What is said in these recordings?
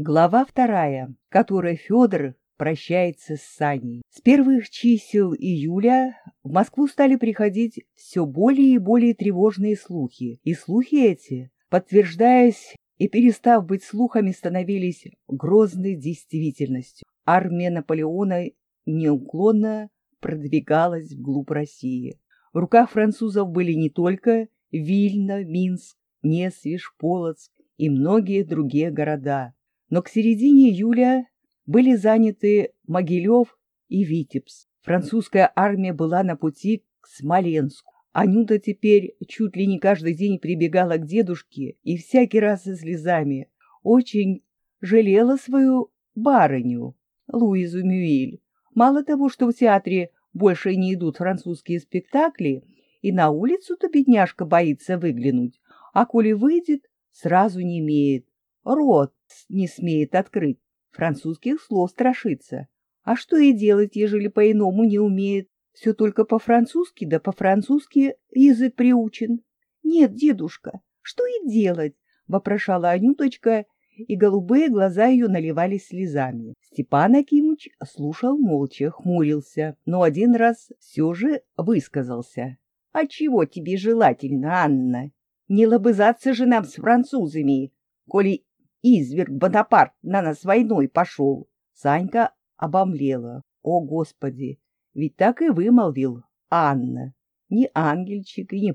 Глава вторая, в которой Федор прощается с Саней. С первых чисел июля в Москву стали приходить все более и более тревожные слухи, и слухи эти, подтверждаясь и перестав быть слухами, становились грозной действительностью. Армия Наполеона неуклонно продвигалась вглубь России. В руках французов были не только Вильна, Минск, Несвиж, Полоцк и многие другие города но к середине июля были заняты Могилев и Витебск. Французская армия была на пути к Смоленску. Анюта теперь чуть ли не каждый день прибегала к дедушке и всякий раз со слезами. Очень жалела свою барыню, Луизу Мюиль. Мало того, что в театре больше не идут французские спектакли, и на улицу-то бедняжка боится выглянуть, а коли выйдет, сразу не имеет. Рот не смеет открыть, французских слов страшится. А что и делать, ежели по-иному не умеет? Все только по-французски, да по-французски язык приучен. Нет, дедушка, что и делать? — вопрошала Анюточка, и голубые глаза ее наливались слезами. Степан Акимыч слушал молча, хмурился, но один раз все же высказался. — А чего тебе желательно, Анна? Не лобызаться же нам с французами, коли изверг Бонапарт на нас войной пошел. Санька обомлела. О, Господи! Ведь так и вымолвил Анна. Не ангельчик и не...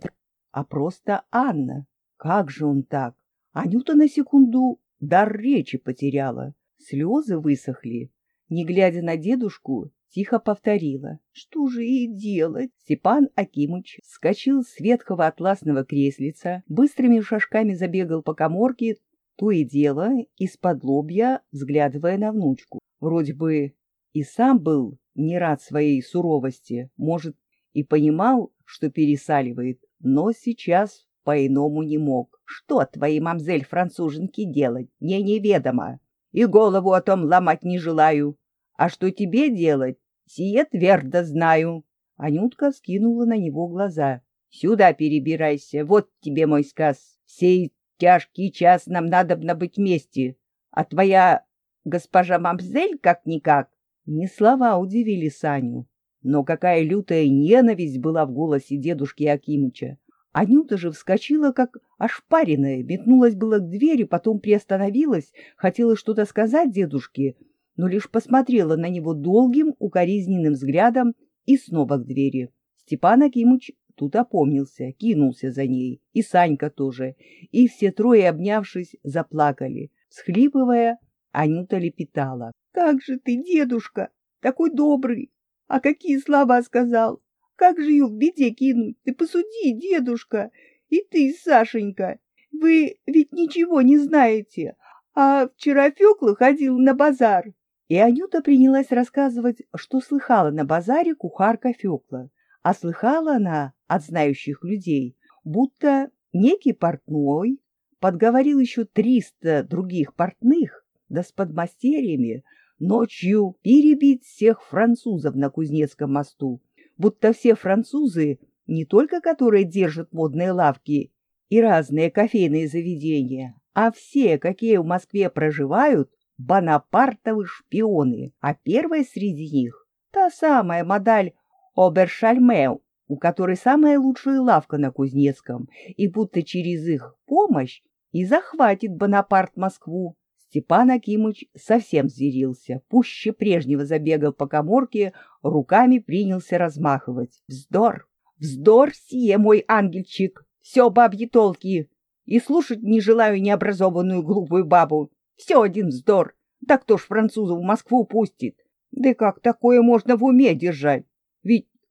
а просто Анна. Как же он так? Анюта на секунду дар речи потеряла. Слезы высохли. Не глядя на дедушку, тихо повторила. Что же и делать? Степан Акимыч вскочил с ветхого атласного креслица, быстрыми шажками забегал по коморке, то и дело из-под лобья, взглядывая на внучку. Вроде бы и сам был не рад своей суровости, может, и понимал, что пересаливает, но сейчас по-иному не мог. Что твои мамзель француженки делать, мне неведомо, и голову о том ломать не желаю. А что тебе делать, сие твердо знаю. Анютка скинула на него глаза. Сюда перебирайся, вот тебе мой сказ. Сей тяжкий час нам надобно быть вместе, а твоя госпожа Мамзель как-никак. Не слова удивили Саню, но какая лютая ненависть была в голосе дедушки Акимыча. Анюта же вскочила, как ошпаренная, метнулась было к двери, потом приостановилась, хотела что-то сказать дедушке, но лишь посмотрела на него долгим, укоризненным взглядом и снова к двери. Степан Акимыч Тут опомнился, кинулся за ней, и Санька тоже, и все трое, обнявшись, заплакали. Схлипывая, Анюта лепетала. — Как же ты, дедушка, такой добрый! А какие слова сказал! Как же ее в беде кинуть? Ты посуди, дедушка! И ты, Сашенька! Вы ведь ничего не знаете, а вчера Фёкла ходил на базар. И Анюта принялась рассказывать, что слыхала на базаре кухарка Фёкла. А слыхала она от знающих людей, будто некий портной подговорил еще триста других портных, да с подмастерьями, ночью перебить всех французов на Кузнецком мосту, будто все французы, не только которые держат модные лавки и разные кофейные заведения, а все, какие в Москве проживают, Бонапартовы шпионы, а первая среди них — та самая модаль Обершальмеу, у которой самая лучшая лавка на Кузнецком, и будто через их помощь и захватит Бонапарт Москву. Степан Акимыч совсем зверился, пуще прежнего забегал по коморке, руками принялся размахивать. Вздор! Вздор сие, мой ангельчик! Все бабьи толки! И слушать не желаю необразованную глупую бабу. Все один вздор! Да кто ж французов в Москву пустит? Да как такое можно в уме держать?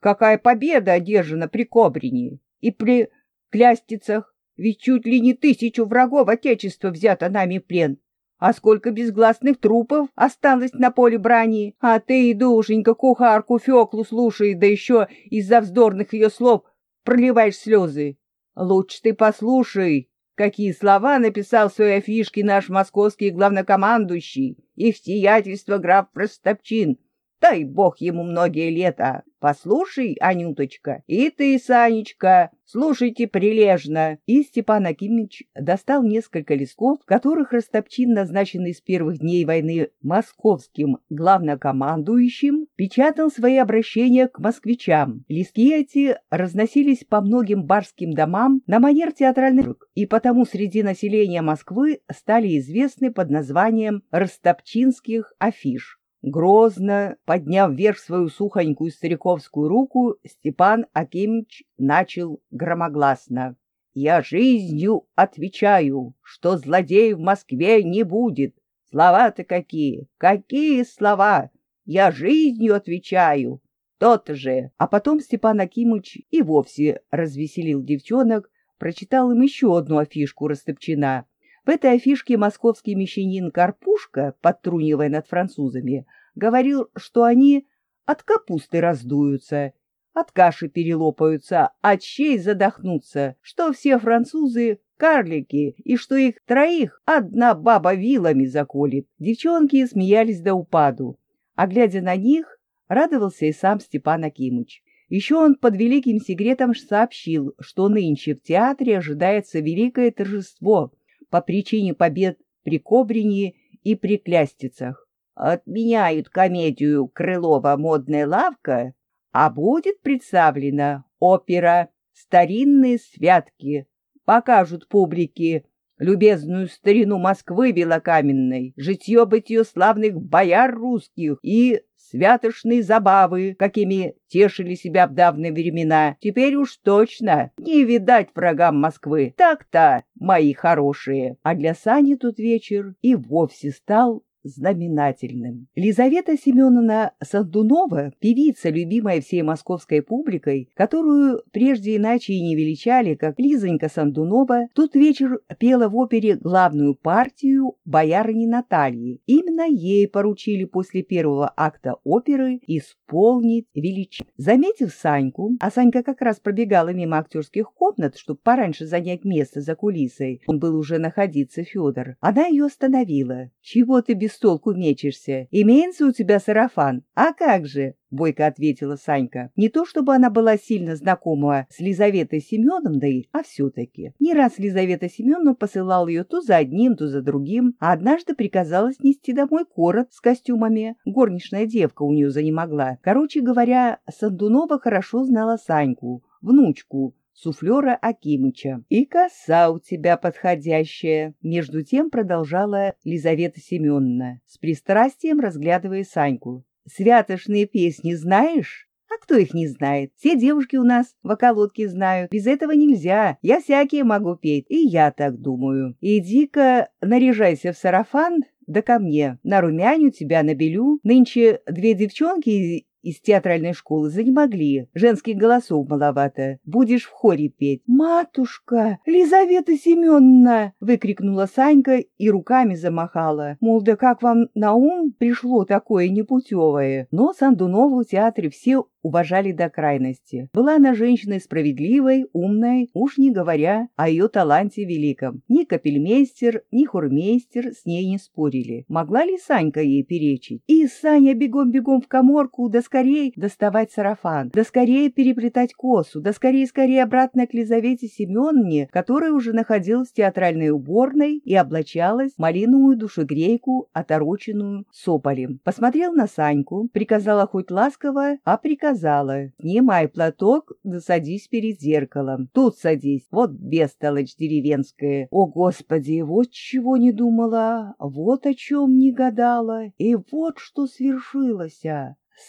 Какая победа одержана при Кобрине и при Клястицах, ведь чуть ли не тысячу врагов Отечества взято нами в плен. А сколько безгласных трупов осталось на поле брани, а ты, душенька, кухарку Феклу слушай, да еще из-за вздорных ее слов проливаешь слезы. Лучше ты послушай, какие слова написал в своей афишке наш московский главнокомандующий, их сиятельство граф Простопчин, дай бог ему многие лета. Послушай, Анюточка, и ты, Санечка, слушайте прилежно. И Степан Акимович достал несколько листков, которых Ростопчин, назначенный с первых дней войны московским главнокомандующим, печатал свои обращения к москвичам. Листки эти разносились по многим барским домам на манер театральных, и потому среди населения Москвы стали известны под названием «ростопчинских афиш». Грозно, подняв вверх свою сухонькую стариковскую руку, Степан Акимович начал громогласно. «Я жизнью отвечаю, что злодеев в Москве не будет. Слова-то какие! Какие слова! Я жизнью отвечаю! Тот же!» А потом Степан Акимович и вовсе развеселил девчонок, прочитал им еще одну афишку Растопчина в этой афишке московский мещанин Карпушка, подтрунивая над французами, говорил, что они от капусты раздуются, от каши перелопаются, от щей задохнутся, что все французы — карлики, и что их троих одна баба вилами заколет. Девчонки смеялись до упаду, а глядя на них, радовался и сам Степан Акимыч. Еще он под великим секретом сообщил, что нынче в театре ожидается великое торжество — по причине побед при Кобрине и при Клястицах. Отменяют комедию «Крылова модная лавка», а будет представлена опера «Старинные святки». Покажут публике любезную старину Москвы белокаменной, житье-бытие славных бояр русских и святошные забавы, какими тешили себя в давние времена. Теперь уж точно не видать врагам Москвы. Так-то, мои хорошие. А для Сани тут вечер и вовсе стал знаменательным. Лизавета Семеновна Сандунова, певица, любимая всей московской публикой, которую прежде иначе и не величали, как Лизонька Сандунова, тот вечер пела в опере главную партию боярыни Натальи. Именно ей поручили после первого акта оперы исполнить величие. Заметив Саньку, а Санька как раз пробегала мимо актерских комнат, чтобы пораньше занять место за кулисой, он был уже находиться, Федор, она ее остановила. «Чего ты без без толку мечешься. Имеется у тебя сарафан? А как же? — бойко ответила Санька. Не то чтобы она была сильно знакома с Лизаветой Семеновной, а все-таки. Не раз Лизавета Семеновна посылала ее то за одним, то за другим, а однажды приказала снести домой корот с костюмами. Горничная девка у нее занемогла. Короче говоря, Сандунова хорошо знала Саньку, внучку, суфлера Акимыча. «И коса у тебя подходящая», — между тем продолжала Лизавета Семеновна, с пристрастием разглядывая Саньку. «Святошные песни знаешь?» А кто их не знает? Все девушки у нас в околотке знают. Без этого нельзя. Я всякие могу петь. И я так думаю. Иди-ка наряжайся в сарафан, да ко мне. На румяню тебя набелю. Нынче две девчонки из театральной школы занемогли. Женских голосов маловато. Будешь в хоре петь. «Матушка! Лизавета Семеновна!» — выкрикнула Санька и руками замахала. Мол, да как вам на ум пришло такое непутевое? Но Сандунову в театре все уважали до крайности. Была она женщиной справедливой, умной, уж не говоря о ее таланте великом. Ни капельмейстер, ни хурмейстер с ней не спорили. Могла ли Санька ей перечить? И Саня бегом-бегом в коморку, да скорей доставать сарафан, да скорее переплетать косу, да скорее-скорее обратно к Лизавете Семеновне, которая уже находилась в театральной уборной и облачалась в малиновую душегрейку, отороченную сополем. Посмотрел на Саньку, приказала хоть ласково, а приказала сказала, снимай платок, да садись перед зеркалом. Тут садись, вот бестолочь деревенская. О, Господи, вот чего не думала, вот о чем не гадала, и вот что свершилось.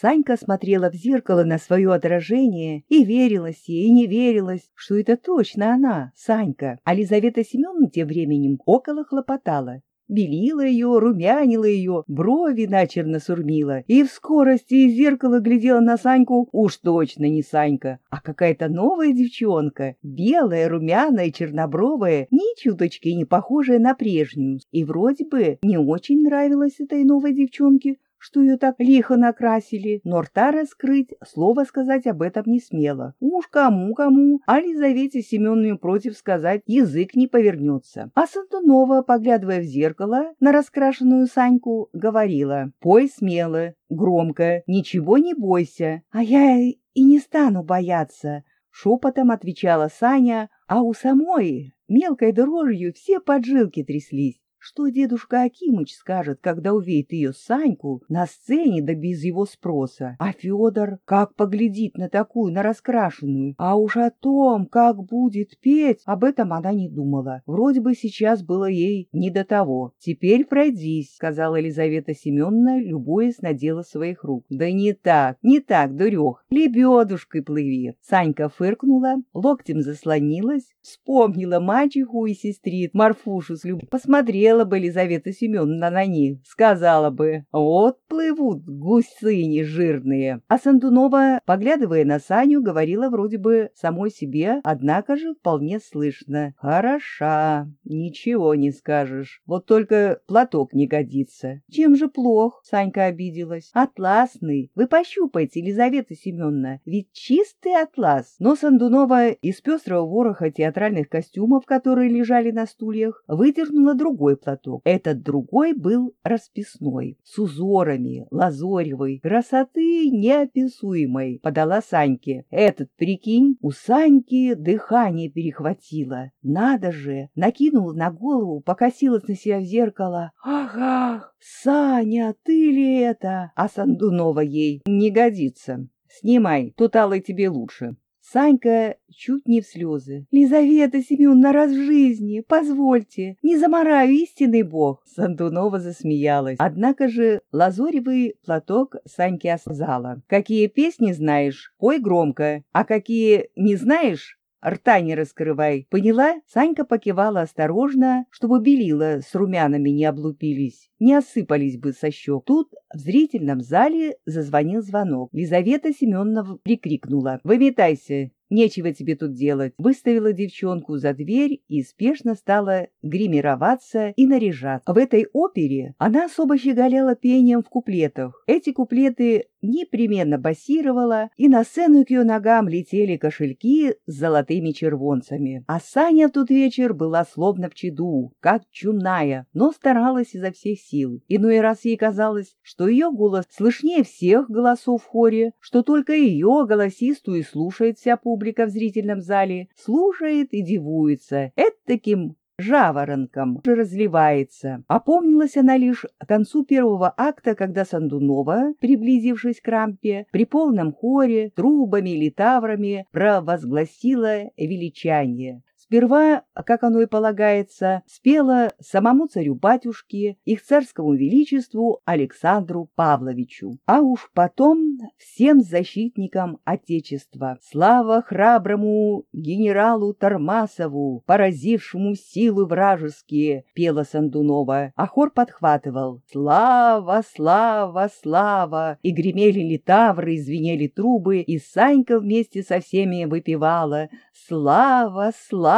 Санька смотрела в зеркало на свое отражение и верилась ей, и не верилась, что это точно она, Санька. А Лизавета Семеновна тем временем около хлопотала белила ее, румянила ее, брови начерно сурмила, и в скорости из зеркала глядела на Саньку. Уж точно не Санька, а какая-то новая девчонка, белая, румяная, чернобровая, ни чуточки не похожая на прежнюю. И вроде бы не очень нравилась этой новой девчонке что ее так лихо накрасили, но рта раскрыть, слова сказать об этом не смела. Уж кому-кому, а Лизавете Семеновне против сказать язык не повернется. А Сантунова, поглядывая в зеркало на раскрашенную Саньку, говорила «Пой смело, громко, ничего не бойся, а я и не стану бояться». Шепотом отвечала Саня, а у самой мелкой дрожью все поджилки тряслись. Что дедушка Акимыч скажет, когда увидит ее Саньку на сцене да без его спроса? А Федор как поглядит на такую, на раскрашенную? А уж о том, как будет петь, об этом она не думала. Вроде бы сейчас было ей не до того. «Теперь пройдись», — сказала Елизавета Семеновна, любуясь на дело своих рук. «Да не так, не так, дурех, лебедушкой плыви». Санька фыркнула, локтем заслонилась, вспомнила мачеху и сестрит Марфушу с любовью, посмотрела, посмотрела бы Елизавета Семеновна на них, сказала бы, вот плывут гусыни жирные. А Сандунова, поглядывая на Саню, говорила вроде бы самой себе, однако же вполне слышно. Хороша, ничего не скажешь, вот только платок не годится. Чем же плох? Санька обиделась. Атласный. Вы пощупайте, Елизавета Семеновна, ведь чистый атлас. Но Сандунова из пестрого вороха театральных костюмов, которые лежали на стульях, выдернула другой платок. Этот другой был расписной, с узорами, лазоревой, красоты неописуемой, подала Саньке. Этот, прикинь, у Саньки дыхание перехватило. Надо же! Накинула на голову, покосилась на себя в зеркало. Ах, ах, Саня, ты ли это? А Сандунова ей не годится. Снимай, тут алый тебе лучше. Санька чуть не в слезы. «Лизавета Семеновна, раз в жизни, позвольте, не замораю истинный бог!» Сандунова засмеялась. Однако же лазоревый платок Саньке осказала. «Какие песни знаешь, пой громко, а какие не знаешь, рта не раскрывай. Поняла? Санька покивала осторожно, чтобы белила с румянами не облупились, не осыпались бы со щек. Тут в зрительном зале зазвонил звонок. Лизавета Семеновна прикрикнула. «Выметайся! Нечего тебе тут делать. Выставила девчонку за дверь и спешно стала гримироваться и наряжаться. В этой опере она особо щеголяла пением в куплетах. Эти куплеты непременно басировала, и на сцену к ее ногам летели кошельки с золотыми червонцами. А Саня в тот вечер была словно в чаду, как чумная, но старалась изо всех сил. Иной раз ей казалось, что ее голос слышнее всех голосов в хоре, что только ее голосистую слушает вся публика, в зрительном зале слушает и дивуется таким жаворонком разливается. Опомнилась она лишь к концу первого акта, когда Сандунова, приблизившись к рампе, при полном хоре, трубами или таврами провозгласила величание. Сперва, как оно и полагается, спела самому царю-батюшке, их царскому величеству Александру Павловичу, а уж потом всем защитникам Отечества. Слава храброму генералу Тормасову, поразившему силы вражеские, пела Сандунова, а хор подхватывал «Слава, слава, слава!» И гремели литавры, звенели трубы, и Санька вместе со всеми выпевала «Слава, слава,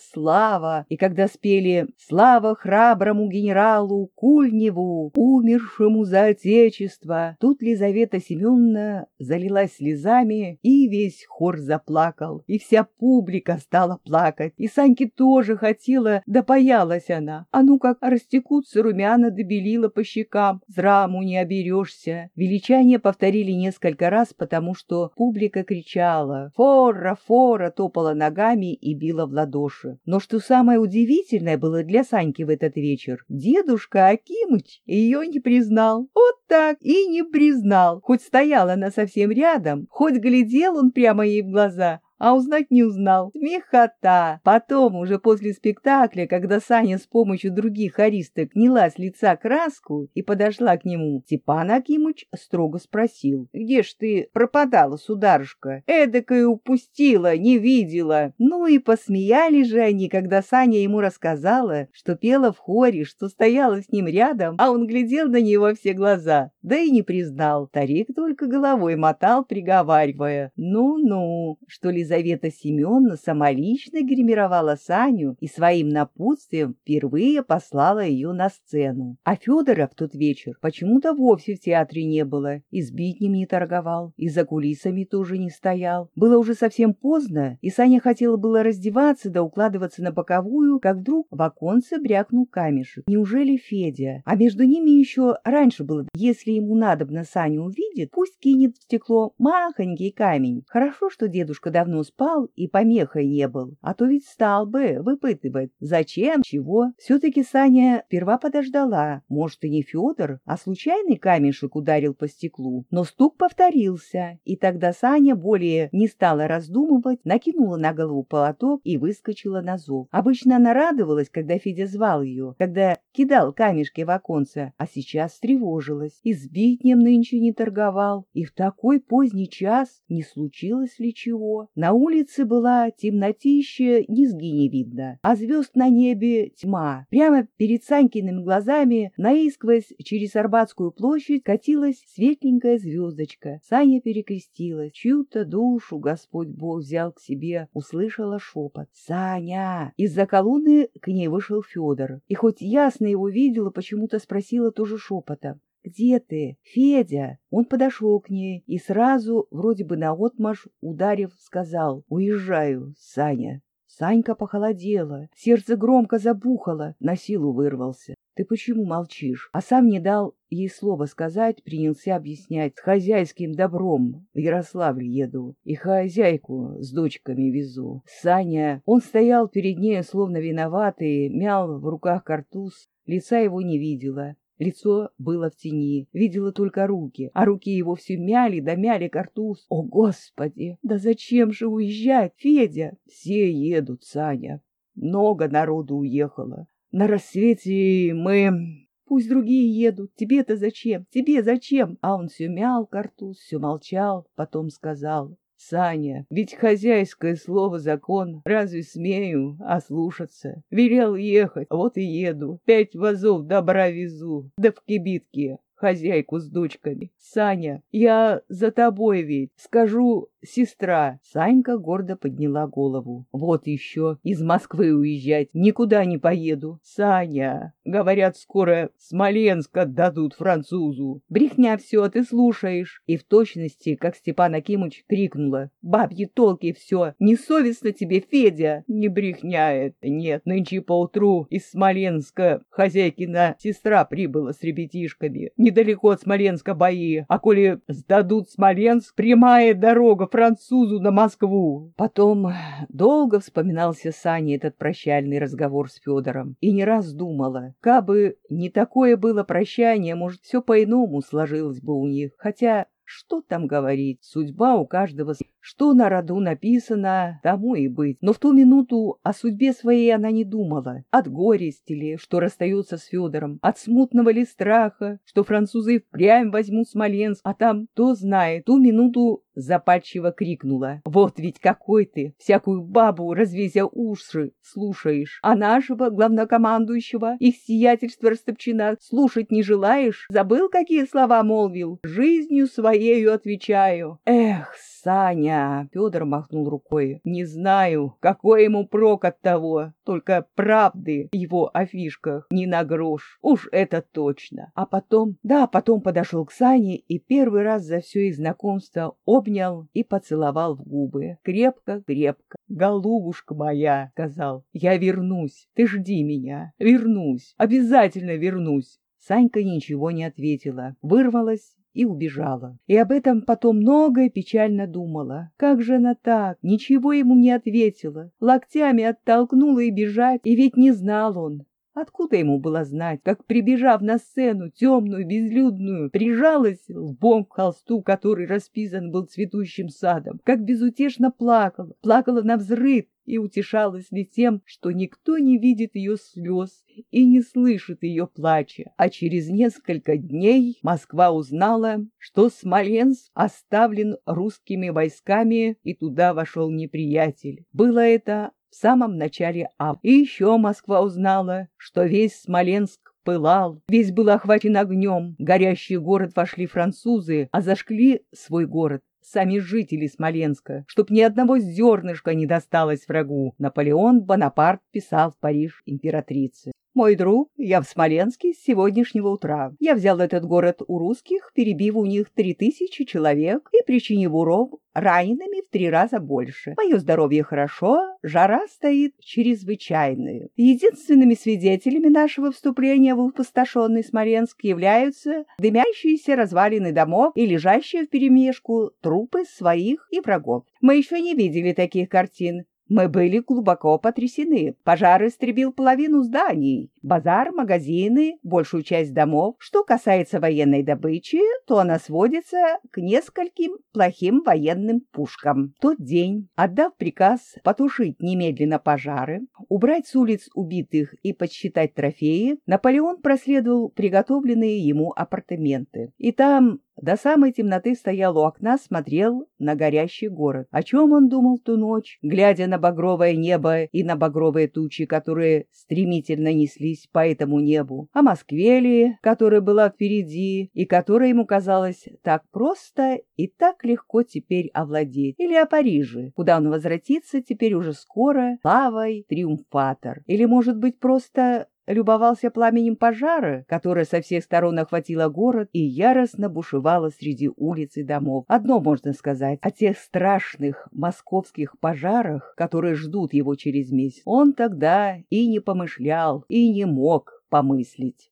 слава!» И когда спели «Слава храброму генералу Кульневу, умершему за отечество», тут Лизавета Семеновна залилась слезами, и весь хор заплакал, и вся публика стала плакать, и Саньке тоже хотела, да боялась она. А ну как растекутся румяна добелила по щекам, зраму не оберешься. Величание повторили несколько раз, потому что публика кричала «Фора, фора!» топала ногами и била в ладоши. Но что самое удивительное было для Саньки в этот вечер, дедушка Акимыч ее не признал. Вот так и не признал. Хоть стояла она совсем рядом, хоть глядел он прямо ей в глаза, а узнать не узнал. Смехота! Потом, уже после спектакля, когда Саня с помощью других хористок гнила с лица краску и подошла к нему, Степан Акимыч строго спросил, «Где ж ты пропадала, сударушка? Эдакое упустила, не видела». Ну и посмеялись же они, когда Саня ему рассказала, что пела в хоре, что стояла с ним рядом, а он глядел на нее во все глаза, да и не признал. Тарик только головой мотал, приговаривая, «Ну-ну, что ли Елизавета Семеновна самолично гримировала Саню и своим напутствием впервые послала ее на сцену. А Федора в тот вечер почему-то вовсе в театре не было, и с битнем не торговал, и за кулисами тоже не стоял. Было уже совсем поздно, и Саня хотела было раздеваться да укладываться на боковую, как вдруг в оконце брякнул камешек. Неужели Федя? А между ними еще раньше было, если ему надобно Саню увидит, пусть кинет в стекло махонький камень. Хорошо, что дедушка давно спал и помехой не был, а то ведь стал бы выпытывать, зачем, чего. Все-таки Саня сперва подождала, может и не Федор, а случайный камешек ударил по стеклу. Но стук повторился, и тогда Саня более не стала раздумывать, накинула на голову полоток и выскочила на зов. Обычно она радовалась, когда Федя звал ее, когда кидал камешки в оконце, а сейчас встревожилась. И с битнем нынче не торговал, и в такой поздний час не случилось ли чего. На улице была темнотища, низги не видно, а звезд на небе тьма. Прямо перед Санькиными глазами, наисквозь через Арбатскую площадь, катилась светленькая звездочка. Саня перекрестилась. Чью-то душу Господь Бог взял к себе, услышала шепот. «Саня!» Из-за колонны к ней вышел Федор. И хоть ясно его видела, почему-то спросила тоже шепотом. «Где ты, Федя?» Он подошел к ней и сразу, вроде бы наотмашь, ударив, сказал «Уезжаю, Саня». Санька похолодела, сердце громко забухало, на силу вырвался. «Ты почему молчишь?» А сам не дал ей слова сказать, принялся объяснять. «С хозяйским добром в Ярославль еду, и хозяйку с дочками везу». Саня, он стоял перед ней, словно виноватый, мял в руках картуз, лица его не видела. Лицо было в тени, видела только руки, а руки его все мяли да мяли картуз. О, Господи! Да зачем же уезжать, Федя? Все едут, Саня. Много народу уехало. На рассвете мы... Пусть другие едут. Тебе-то зачем? Тебе зачем? А он все мял картуз, все молчал, потом сказал. Саня, ведь хозяйское слово закон, разве смею ослушаться? Велел ехать, вот и еду, пять вазов добра везу, да в кибитке хозяйку с дочками. Саня, я за тобой ведь, скажу, сестра. Санька гордо подняла голову. Вот еще, из Москвы уезжать, никуда не поеду. Саня, говорят, скоро Смоленск дадут французу. Брехня все, ты слушаешь. И в точности, как Степан Акимыч крикнула. Бабьи толки все, несовестно тебе, Федя. Не брехня это, нет. Нынче поутру из Смоленска хозяйкина сестра прибыла с ребятишками. Недалеко от Смоленска бои, а коли сдадут Смоленск, прямая дорога французу на Москву. Потом долго вспоминался Сане этот прощальный разговор с Федором. И не раз думала, кабы не такое было прощание, может, все по-иному сложилось бы у них. Хотя что там говорить, судьба у каждого, что на роду написано, тому и быть. Но в ту минуту о судьбе своей она не думала. От горести ли, что расстается с Федором, от смутного ли страха, что французы впрямь возьмут Смоленск, а там, кто знает, ту минуту запальчиво крикнула. «Вот ведь какой ты! Всякую бабу, развезя уши, слушаешь, а нашего главнокомандующего, их сиятельство Растопчина, слушать не желаешь? Забыл, какие слова молвил? Жизнью своею отвечаю. Эх, Саня!» Федор махнул рукой. «Не знаю, какой ему прок от того, только правды его о фишках не на грош. Уж это точно. А потом, да, потом подошел к Сане и первый раз за все их знакомство обнял и поцеловал в губы. Крепко-крепко. «Голубушка моя!» — сказал. «Я вернусь. Ты жди меня. Вернусь. Обязательно вернусь». Санька ничего не ответила, вырвалась и убежала. И об этом потом много и печально думала. Как же она так? Ничего ему не ответила. Локтями оттолкнула и бежать, и ведь не знал он. Откуда ему было знать, как, прибежав на сцену, темную, безлюдную, прижалась лбом к холсту, который расписан был цветущим садом, как безутешно плакала, плакала на взрыв и утешалась ли тем, что никто не видит ее слез и не слышит ее плача. А через несколько дней Москва узнала, что Смоленск оставлен русскими войсками, и туда вошел неприятель. Было это в самом начале августа. И еще Москва узнала, что весь Смоленск пылал, весь был охвачен огнем. Горящий город вошли французы, а зажгли свой город сами жители Смоленска, чтоб ни одного зернышка не досталось врагу. Наполеон Бонапарт писал в Париж императрице. Мой друг, я в Смоленске с сегодняшнего утра. Я взял этот город у русских, перебив у них три тысячи человек и причинив урон ранеными в три раза больше. Мое здоровье хорошо, жара стоит чрезвычайная. Единственными свидетелями нашего вступления в опустошенный Смоленск являются дымящиеся развалины домов и лежащие вперемешку трупы своих и врагов. Мы еще не видели таких картин. Мы были глубоко потрясены. Пожар истребил половину зданий, базар, магазины, большую часть домов. Что касается военной добычи, то она сводится к нескольким плохим военным пушкам. В тот день, отдав приказ потушить немедленно пожары, убрать с улиц убитых и подсчитать трофеи, Наполеон проследовал приготовленные ему апартаменты. И там до самой темноты стоял у окна, смотрел на горящий город. О чем он думал ту ночь, глядя на багровое небо и на багровые тучи, которые стремительно неслись по этому небу? О Москве ли, которая была впереди и которая ему казалась так просто и так легко теперь овладеть? Или о Париже, куда он возвратится теперь уже скоро, славой триумфатор? Или, может быть, просто любовался пламенем пожара, которое со всех сторон охватило город и яростно бушевало среди улиц и домов. Одно можно сказать о тех страшных московских пожарах, которые ждут его через месяц. Он тогда и не помышлял, и не мог помыслить.